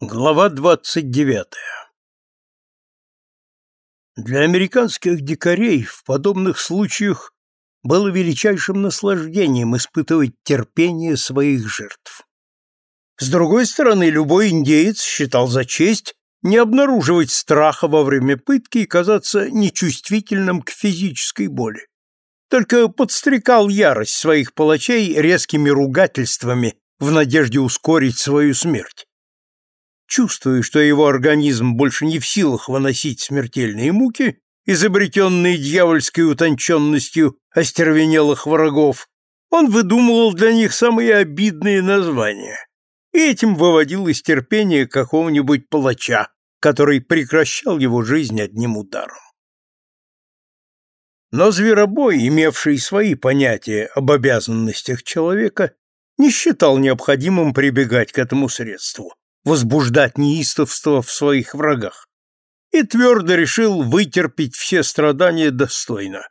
Глава 29. Для американских дикарей в подобных случаях было величайшим наслаждением испытывать терпение своих жертв. С другой стороны, любой индеец считал за честь не обнаруживать страха во время пытки и казаться нечувствительным к физической боли. Только подстрекал ярость своих палачей резкими ругательствами в надежде ускорить свою смерть. Чувствуя, что его организм больше не в силах выносить смертельные муки, изобретенные дьявольской утонченностью остервенелых врагов, он выдумывал для них самые обидные названия и этим выводил из терпения какого-нибудь палача, который прекращал его жизнь одним ударом. Но зверобой, имевший свои понятия об обязанностях человека, не считал необходимым прибегать к этому средству, возбуждать неистовство в своих врагах, и твердо решил вытерпеть все страдания достойно,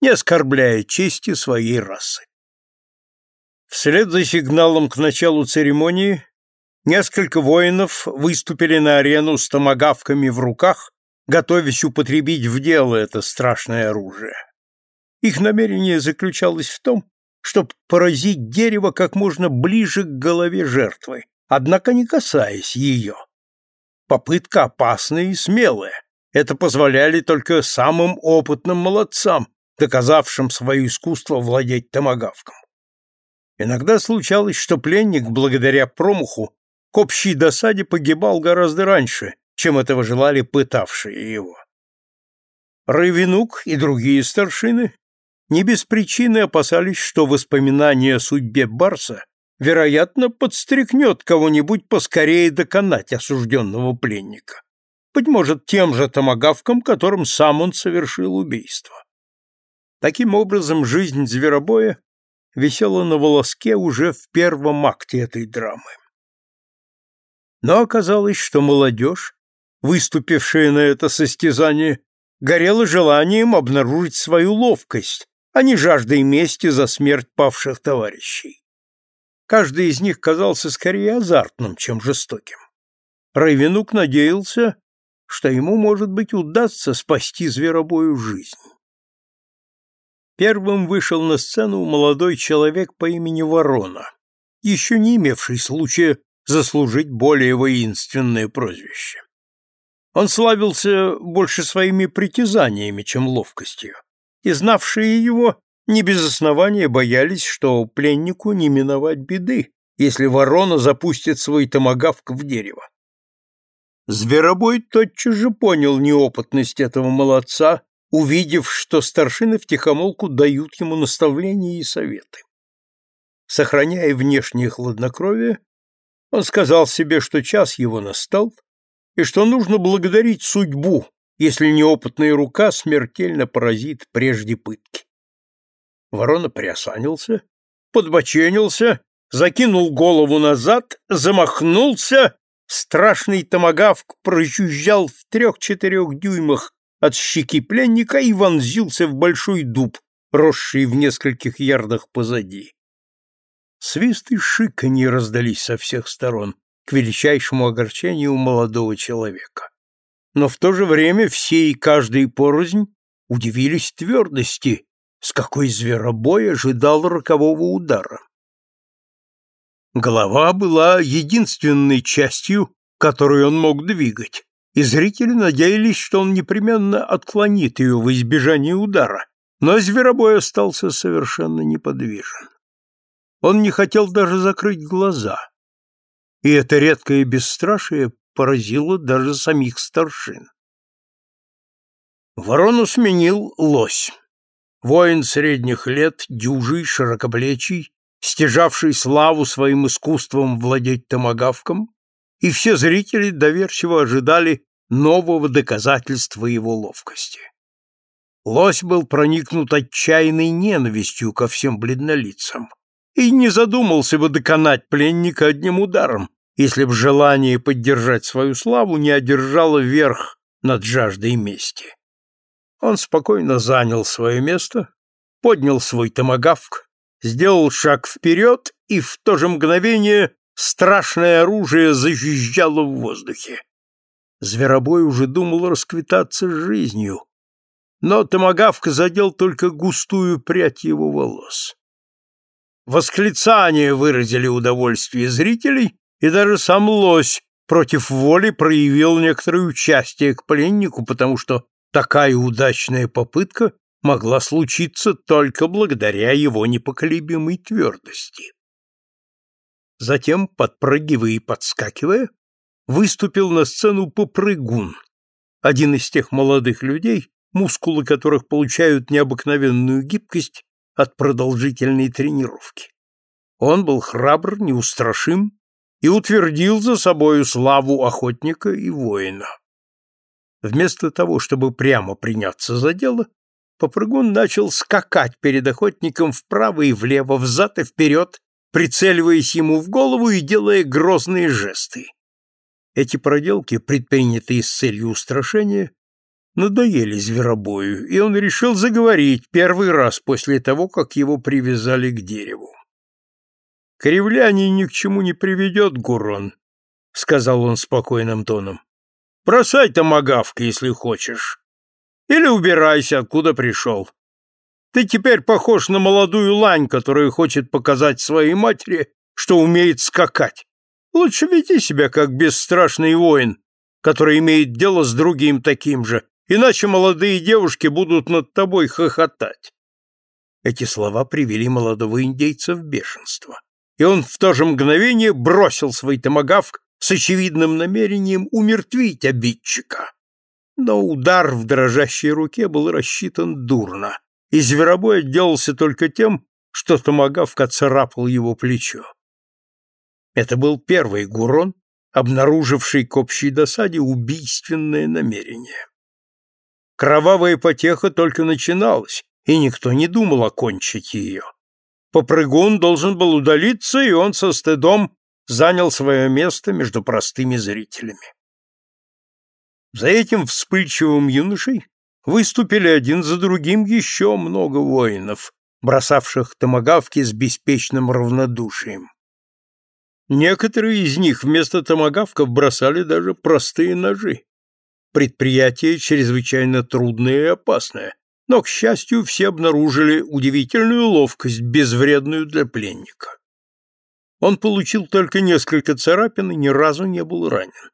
не оскорбляя чести своей расы. Вслед за сигналом к началу церемонии Несколько воинов выступили на арену с томагавками в руках, готовясь употребить в дело это страшное оружие. Их намерение заключалось в том, чтобы поразить дерево как можно ближе к голове жертвы, однако не касаясь ее. Попытка опасная и смелая. Это позволяли только самым опытным молодцам, доказавшим свое искусство владеть томагавком. Иногда случалось, что пленник, благодаря промаху, к общей досаде погибал гораздо раньше, чем этого желали пытавшие его. Рывенук и другие старшины не без причины опасались, что воспоминание о судьбе Барса, вероятно, подстрекнет кого-нибудь поскорее доконать осужденного пленника. Быть может, тем же томагавком, которым сам он совершил убийство. Таким образом, жизнь зверобоя висела на волоске уже в первом акте этой драмы. Но оказалось, что молодежь, выступившая на это состязание, горела желанием обнаружить свою ловкость, а не жаждой мести за смерть павших товарищей. Каждый из них казался скорее азартным, чем жестоким. Райвенук надеялся, что ему, может быть, удастся спасти зверобою жизнь. Первым вышел на сцену молодой человек по имени Ворона, еще не имевший случая заслужить более воинственное прозвище. Он славился больше своими притязаниями, чем ловкостью, и знавшие его не без основания боялись, что пленнику не миновать беды, если ворона запустит свой томагавк в дерево. Зверобой тотчас же понял неопытность этого молодца, увидев, что старшины втихомолку дают ему наставления и советы. Сохраняя внешнее хладнокровие, он сказал себе, что час его настал, и что нужно благодарить судьбу, если неопытная рука смертельно поразит прежде пытки. Ворона приосанился, подбоченился, закинул голову назад, замахнулся, страшный томагавк прожужжал в трех-четырех дюймах от щеки пленника и вонзился в большой дуб, росший в нескольких ярдах позади. Свист и шиканье раздались со всех сторон, к величайшему огорчению молодого человека. Но в то же время все и каждый порознь удивились твердости, с какой зверобой ожидал рокового удара. Голова была единственной частью, которую он мог двигать, и зрители надеялись, что он непременно отклонит ее в избежание удара, но зверобой остался совершенно неподвижен. Он не хотел даже закрыть глаза. И это редкое бесстрашие поразило даже самих старшин. Ворону сменил лось. Воин средних лет, дюжий, широкоплечий, стяжавший славу своим искусством владеть томагавком, и все зрители доверчиво ожидали нового доказательства его ловкости. Лось был проникнут отчаянной ненавистью ко всем бледнолицам и не задумался бы доконать пленника одним ударом, если б желание поддержать свою славу не одержало верх над жаждой мести. Он спокойно занял свое место, поднял свой томагавк, сделал шаг вперед и в то же мгновение Страшное оружие зажужжало в воздухе. Зверобой уже думал расквитаться с жизнью, но томагавка задел только густую прядь его волос. Восклицания выразили удовольствие зрителей, и даже сам лось против воли проявил некоторое участие к пленнику, потому что такая удачная попытка могла случиться только благодаря его непоколебимой твердости. Затем, подпрыгивая и подскакивая, выступил на сцену попрыгун, один из тех молодых людей, мускулы которых получают необыкновенную гибкость от продолжительной тренировки. Он был храбр, неустрашим и утвердил за собою славу охотника и воина. Вместо того, чтобы прямо приняться за дело, попрыгун начал скакать перед охотником вправо и влево, взад и вперед, прицеливаясь ему в голову и делая грозные жесты. Эти проделки, предпринятые с целью устрашения, надоели зверобою, и он решил заговорить первый раз после того, как его привязали к дереву. «Кривляние ни к чему не приведет, Гурон», — сказал он спокойным тоном. «Бросай томагавка, если хочешь. Или убирайся, откуда пришел. Ты теперь похож на молодую лань, которая хочет показать своей матери, что умеет скакать. Лучше веди себя как бесстрашный воин, который имеет дело с другим таким же, иначе молодые девушки будут над тобой хохотать. Эти слова привели молодого индейца в бешенство, и он в то же мгновение бросил свой томагавк с очевидным намерением умертвить обидчика. Но удар в дрожащей руке был рассчитан дурно, и зверобой отделался только тем, что томагавк оцарапал его плечо. Это был первый Гурон, обнаруживший к общей досаде убийственное намерение. Кровавая потеха только начиналась, и никто не думал окончить ее. Попрыгун должен был удалиться, и он со стыдом занял свое место между простыми зрителями. За этим вспыльчивым юношей выступили один за другим еще много воинов, бросавших томагавки с беспечным равнодушием. Некоторые из них вместо томагавков бросали даже простые ножи. Предприятие чрезвычайно трудное и опасное, но, к счастью, все обнаружили удивительную ловкость, безвредную для пленника. Он получил только несколько царапин и ни разу не был ранен.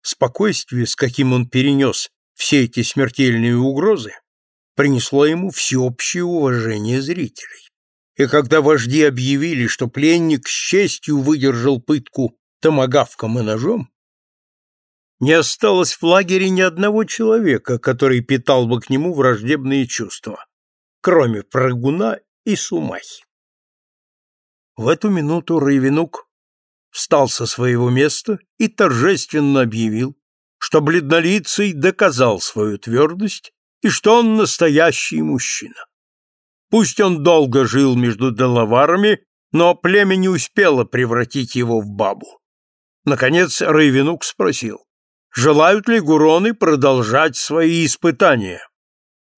Спокойствие, с каким он перенес все эти смертельные угрозы, принесло ему всеобщее уважение зрителей и когда вожди объявили, что пленник с честью выдержал пытку томагавком и ножом, не осталось в лагере ни одного человека, который питал бы к нему враждебные чувства, кроме прыгуна и сумахи. В эту минуту Рейвенук встал со своего места и торжественно объявил, что бледнолицый доказал свою твердость и что он настоящий мужчина. Пусть он долго жил между делаварами, но племя не успело превратить его в бабу. Наконец Рейвенук спросил, желают ли гуроны продолжать свои испытания,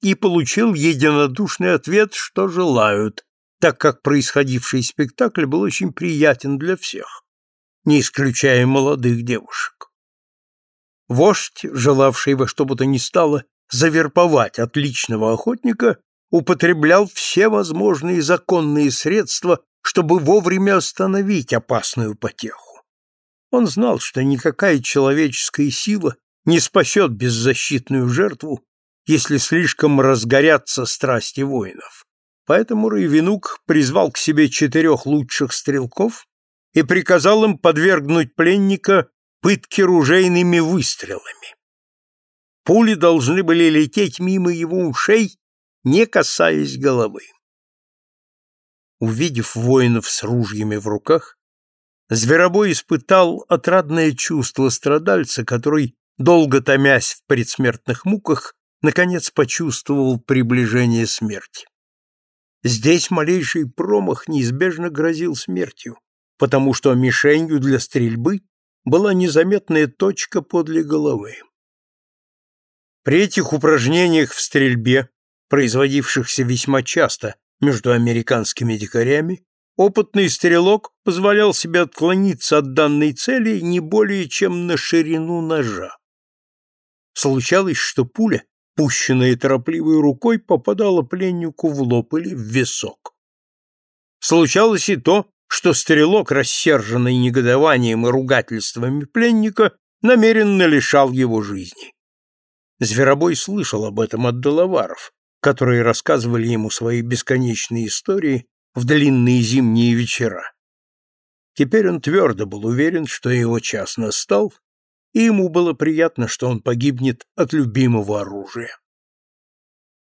и получил единодушный ответ, что желают, так как происходивший спектакль был очень приятен для всех, не исключая молодых девушек. Вождь, желавший во что бы то ни стало заверповать отличного охотника, употреблял все возможные законные средства, чтобы вовремя остановить опасную потеху. Он знал, что никакая человеческая сила не спасет беззащитную жертву, если слишком разгорятся страсти воинов. Поэтому Райвенук призвал к себе четырех лучших стрелков и приказал им подвергнуть пленника пытке ружейными выстрелами. Пули должны были лететь мимо его ушей не касаясь головы. Увидев воинов с ружьями в руках, Зверобой испытал отрадное чувство страдальца, который, долго томясь в предсмертных муках, наконец почувствовал приближение смерти. Здесь малейший промах неизбежно грозил смертью, потому что мишенью для стрельбы была незаметная точка подле головы. При этих упражнениях в стрельбе производившихся весьма часто между американскими дикарями, опытный стрелок позволял себе отклониться от данной цели не более чем на ширину ножа. Случалось, что пуля, пущенная торопливой рукой, попадала пленнику в лоб или в висок. Случалось и то, что стрелок, рассерженный негодованием и ругательствами пленника, намеренно лишал его жизни. Зверобой слышал об этом от доловаров, которые рассказывали ему свои бесконечные истории в длинные зимние вечера. Теперь он твердо был уверен, что его час настал, и ему было приятно, что он погибнет от любимого оружия.